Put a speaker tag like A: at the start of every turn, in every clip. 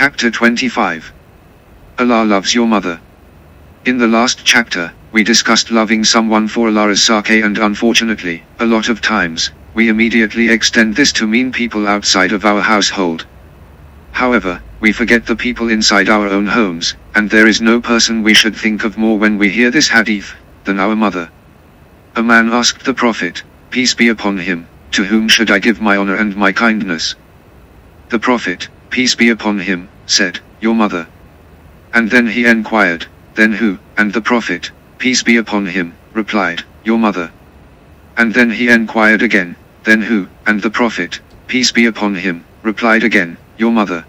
A: Chapter 25 Allah loves your mother. In the last chapter, we discussed loving someone for Allah's sake and unfortunately, a lot of times, we immediately extend this to mean people outside of our household. However, we forget the people inside our own homes, and there is no person we should think of more when we hear this hadith, than our mother. A man asked the Prophet, peace be upon him, to whom should I give my honor and my kindness? The Prophet, peace be upon him, said, your mother. And then he enquired, then who, and the Prophet, peace be upon him, replied, your mother. And then he enquired again, then who, and the Prophet, peace be upon him, replied again, your mother.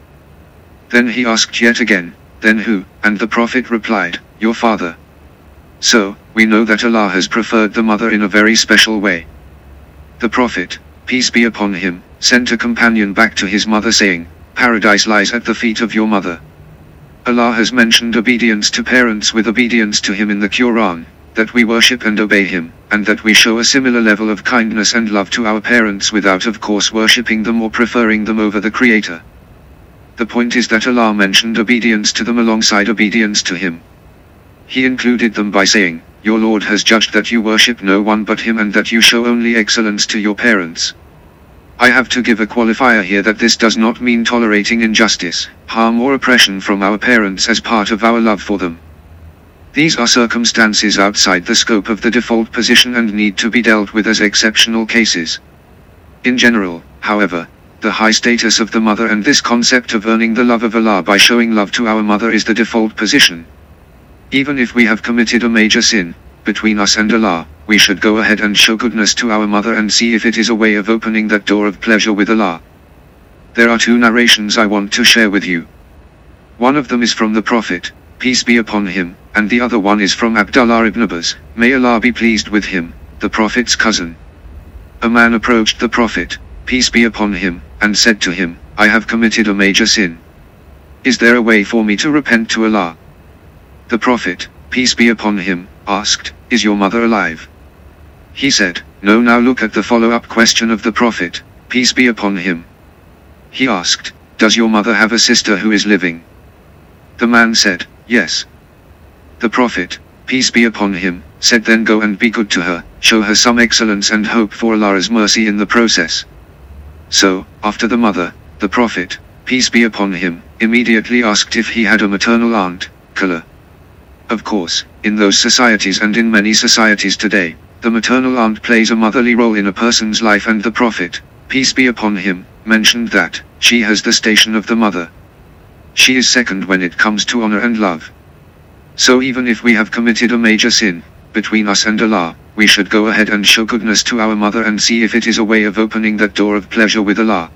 A: Then he asked yet again, then who, and the Prophet replied, your father. So, we know that Allah has preferred the mother in a very special way. The Prophet, peace be upon him, sent a companion back to his mother saying, Paradise lies at the feet of your mother. Allah has mentioned obedience to parents with obedience to Him in the Quran, that we worship and obey Him, and that we show a similar level of kindness and love to our parents without of course worshipping them or preferring them over the Creator. The point is that Allah mentioned obedience to them alongside obedience to Him. He included them by saying, Your Lord has judged that you worship no one but Him and that you show only excellence to your parents. I have to give a qualifier here that this does not mean tolerating injustice, harm or oppression from our parents as part of our love for them. These are circumstances outside the scope of the default position and need to be dealt with as exceptional cases. In general, however, the high status of the mother and this concept of earning the love of Allah by showing love to our mother is the default position. Even if we have committed a major sin, between us and Allah, we should go ahead and show goodness to our mother and see if it is a way of opening that door of pleasure with Allah. There are two narrations I want to share with you. One of them is from the Prophet, peace be upon him, and the other one is from Abdullah ibn Abbas, may Allah be pleased with him, the Prophet's cousin. A man approached the Prophet, peace be upon him, and said to him, I have committed a major sin. Is there a way for me to repent to Allah? The Prophet, peace be upon him, asked, Is your mother alive? He said, No now look at the follow-up question of the Prophet, peace be upon him. He asked, Does your mother have a sister who is living? The man said, Yes. The Prophet, peace be upon him, said then go and be good to her, show her some excellence and hope for Allah's mercy in the process. So, after the mother, the Prophet, peace be upon him, immediately asked if he had a maternal aunt, Kala. Of course, in those societies and in many societies today, the maternal aunt plays a motherly role in a person's life and the Prophet, peace be upon him, mentioned that, she has the station of the mother. She is second when it comes to honor and love. So even if we have committed a major sin, between us and Allah, we should go ahead and show goodness to our mother and see if it is a way of opening that door of pleasure with Allah.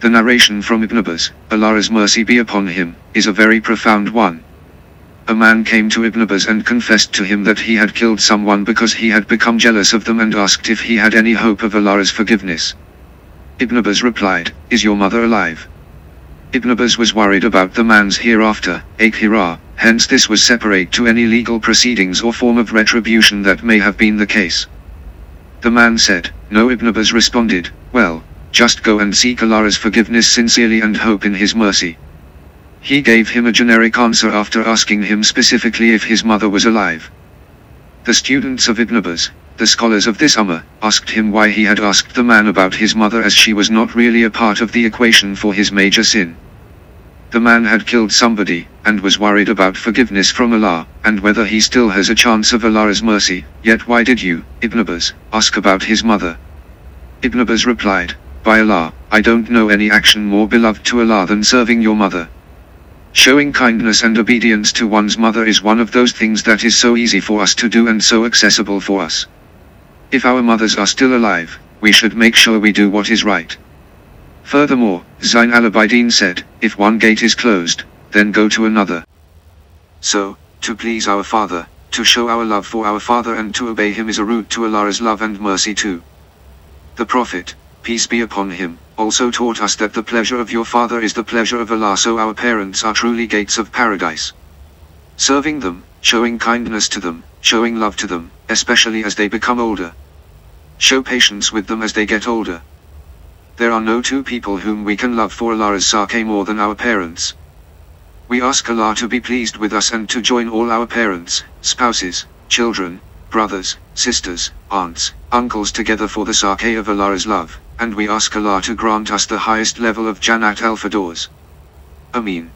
A: The narration from Ibn Abbas, Allah's mercy be upon him, is a very profound one. A man came to Ibn Abbas and confessed to him that he had killed someone because he had become jealous of them and asked if he had any hope of Allah's forgiveness. Ibn Abbas replied, Is your mother alive? Ibn Abbas was worried about the man's hereafter, akhirah, hence this was separate to any legal proceedings or form of retribution that may have been the case. The man said, No Ibn Abbas responded, Well, just go and seek Allah's forgiveness sincerely and hope in his mercy. He gave him a generic answer after asking him specifically if his mother was alive. The students of Ibn Abbas, the scholars of this Ummah, asked him why he had asked the man about his mother as she was not really a part of the equation for his major sin. The man had killed somebody, and was worried about forgiveness from Allah, and whether he still has a chance of Allah's mercy, yet why did you, Ibn Abbas, ask about his mother? Ibn Abbas replied, By Allah, I don't know any action more beloved to Allah than serving your mother. Showing kindness and obedience to one's mother is one of those things that is so easy for us to do and so accessible for us. If our mothers are still alive, we should make sure we do what is right. Furthermore, Zain al-Abidin said, if one gate is closed, then go to another. So, to please our Father, to show our love for our Father and to obey Him is a route to Allah's love and mercy too. The Prophet, peace be upon him, also taught us that the pleasure of your Father is the pleasure of Allah so our parents are truly gates of paradise. Serving them, showing kindness to them, showing love to them, especially as they become older. Show patience with them as they get older. There are no two people whom we can love for Allah's sake more than our parents. We ask Allah to be pleased with us and to join all our parents, spouses, children, brothers, sisters, aunts, uncles together for the sake of Allah's love and we ask Allah to grant us the highest level of Janat al-Firdaus. Ameen.